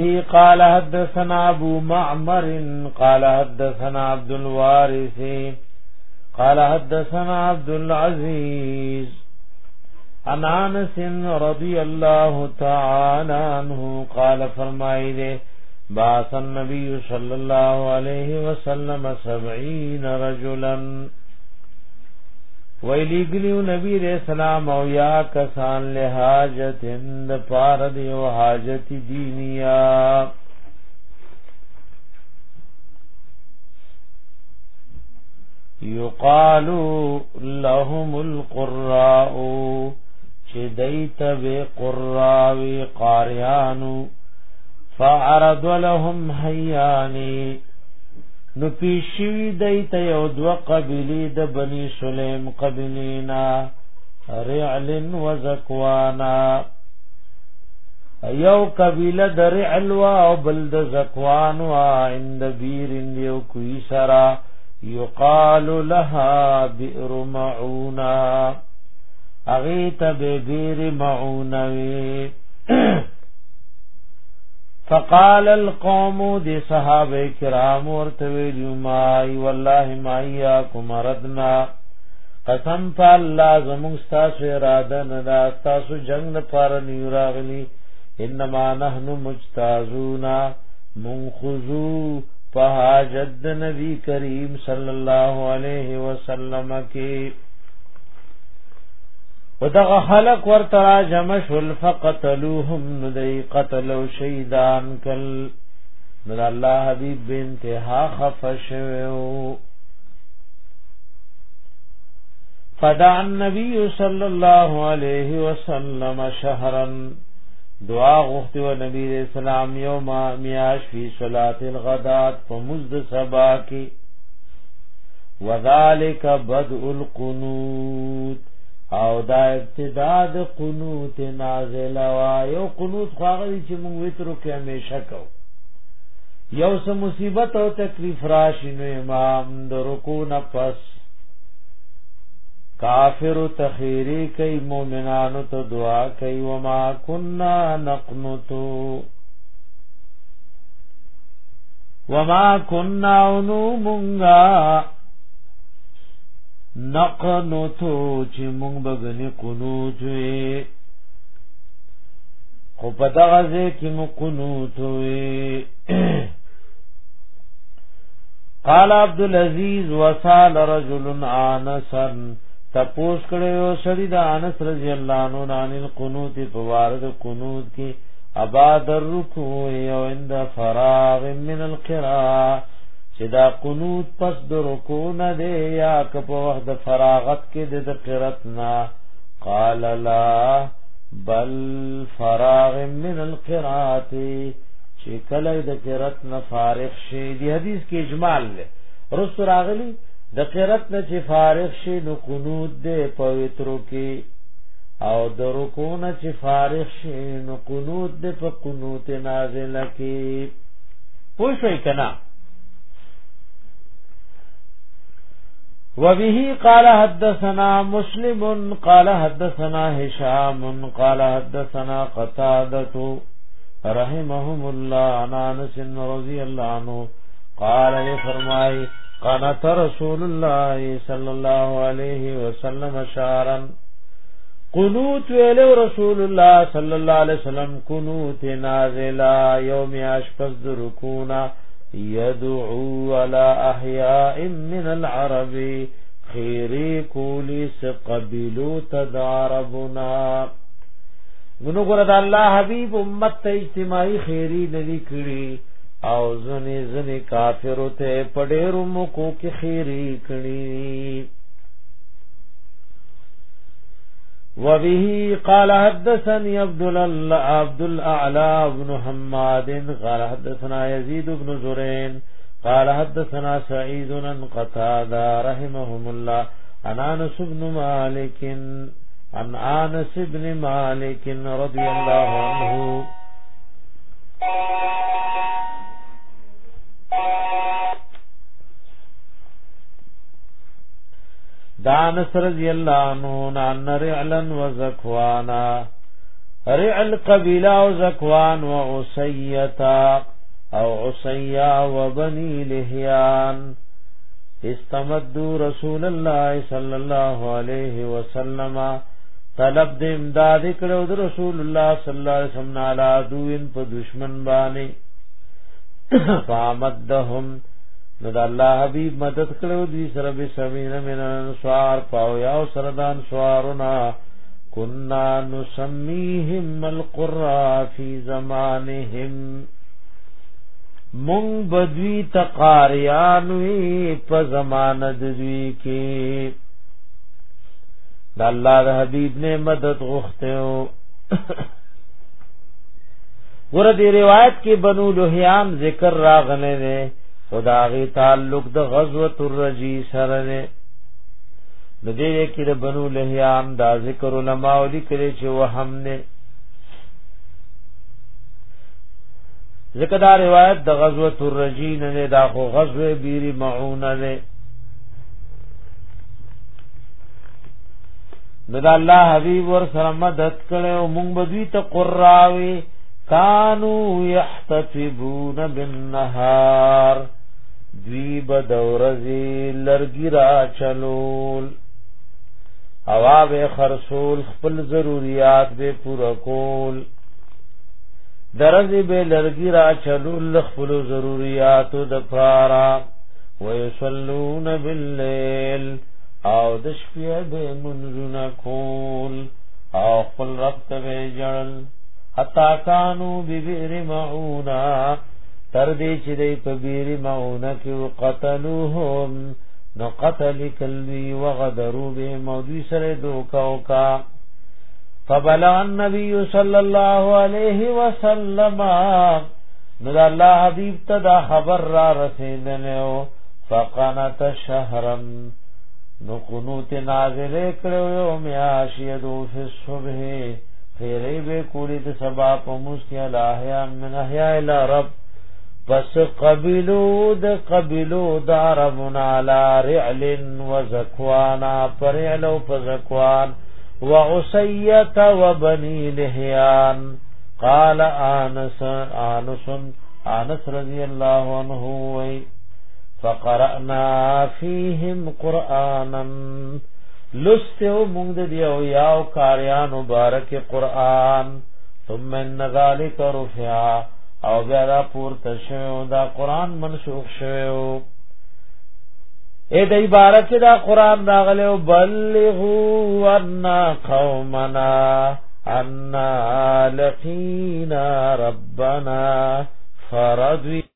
قال حدثنا ابو معمر قال حدثنا عبد الوارث قال حدثنا عبد العزيز عن انس رضي الله تعالى عنه قال فرمائے دے باث النبي صلی الله عليه وسلم 70 رجلا ویلیگلیو نبی علیہ السلام او یا کسان لحاجت اند پارد یو حاجت دینیا یقالو لهم القراء چه دیت بے قراوی قاریانو فعرض لهم حیانی نو پیشوی دیتا یو دو قبیلی د بنی سلیم قبیلینا رعل و زکوانا یو قبیله د رعل و او بل د زکوان و عند بیر یو کوی سرا یقال لها بئر معونا اغیت به بیر معونوی فقال القوم دي صحابه کرام ورته ویلو ما اي والله ما اياكم ردنا قسم الله زمون تاسو اراده نه تاسو جنگ نه پار نیوراغلی انما نحن مجتازونا منخذو فحاجت نبی کریم صلی الله علیه وسلم کی ودغه خلق ورته را جمع شول فقتلوهم ندی قتلوا شیدان کل نو الله حبیب بنتها خفشو فدع النبي صلى الله عليه وسلم شهرا دعا غفت و نبی علیہ السلام یوم میاش فی صلاة الغدات فمزد سبا کی وذالک بدء القنوت او دا ابتدا د قنوت نازل وا یو قنوت خواغی چې مونږ وترو کې همیشه کو یو سم مصیبت او تکلیف راشي نو امام د رکو نه پس کافر تخیری کوي مؤمنانو ته دعا کوي وما كنا نقنتو وما كنا نو مونږه نقنوتو چې مونږ بغنی قنوت وي خو په دغه ځای کې مو قنوت وي قال عبد العزيز وصال رجل انسا تپوس کړو سړی د انس رضی الله عنه نان القنوت په وارد قنوت کې ابا در رکوع او عند فراغ من القراءه چې دا قنوت پس د رکوع نه دی یا که په وخت د فراغت کې د قرت نه قال لا بل فراغ من القرات چې کله د قرت نه فارغ شي دی حدیث کې اجمال له رس راغلی د قرت نه چې فارغ شي نو قنوت دی پویترو کې او د رکوع نه چې فارغ شي نو قنوت دی په قنوت نازله کې پوښوي کنا وبه قال حدثنا مسلم قال حدثنا هشام قال حدثنا قتادة رحمهم الله عن انس رضي الله عنه قال یہ فرمائی رسول الله صلى الله عليه وسلم شارا قنوت له رسول الله صلى الله عليه وسلم قنوت نازلا يوم اشپس ركونا يدعو على احياء من العرب خيري کولی سقبلو تداربنا منو ګره د الله حبيب امت ته اجتماعي خيري ندي کړی او زنی زنی کافر ته پډېرو مکو کې خيري کړی وبه قال حدثني عبد الله عبد الاعلى بن حماد قال حدثنا يزيد بن زرين قال حدثنا سعيد بن قتادة رحمه الله عن انس بن مالك عن انس بن مالك رضي الله عنه دانس رضی اللہ عنہ نان رعلا و زکوانا رعل قبیلہ و زکوان و عسیتا او عسیا و بنی لحیان استمدو رسول الله صلی الله علیہ وسلم طلب د امداد کړو در رسول الله صلی الله علیہ وسلم نالا دوین پا دشمن باندې فامدہم نو د الله حبيب مدد کړو دي سره به سمین من سوار پاو یا سردان سوارنا كنا نسميهم القرى في زمانهم مون بدوی تقاریان وی په زمانه د دوی کې د الله د حبيب نه مدد غوښته ور دي روایت کې بنو لوهيان ذکر راغله نه خداغي تعلق د غزوه الرجی سره نه د دې کې د بنو لهیام دا ذکر علما او لیکل چې وهم نه ذکر دا روایت د غزوه الرجی نه دا خو غزوه بیری معونه نه نو دا الله حبيب ور سره مدد کړي او مونږ بدوي ته قراوي کانو یحتفبون بالنهار دوی بدورزی لرگی را چلول اوا به خرصول خپل ضرورت به پورا کول درزی به لرگی را چلول خپل ضرورت د پارا ويصلون بالليل او د شپې به منځونه کول او خپل رب ته جړل حتا کانو ببئر معونا تر دې چې دې په بئر معونا کې قتلوهم نو قتل کلوی وغدروا به مودي سره دوکاو کا فبلغ النبي صلى الله عليه وسلم نو دا الله حبيب ته دا خبر را رسیدنه فقنت شهرن نو قنوت نازل کړو میاشیدو فی الصبح تیرې به کولی د سبا په مستیا لاحیا من احیا الی رب پس قبلو د قبلو د عربنا لا رعل و زکوانا پرعل و فزکوان و عسیت و بنی لحیان قال آنس آنس آنس رضی اللہ عنہ وی فقرأنا فیهم قرآنا لستو مونږ د دی او یاو کاریان مبارک قران ثم ان ذلک رفع او بیا را پورته شو دا قران منسوخ شو اے د عبارت دا قران دا غلو بلغو عنا قومنا عنا لقینا ربنا فرض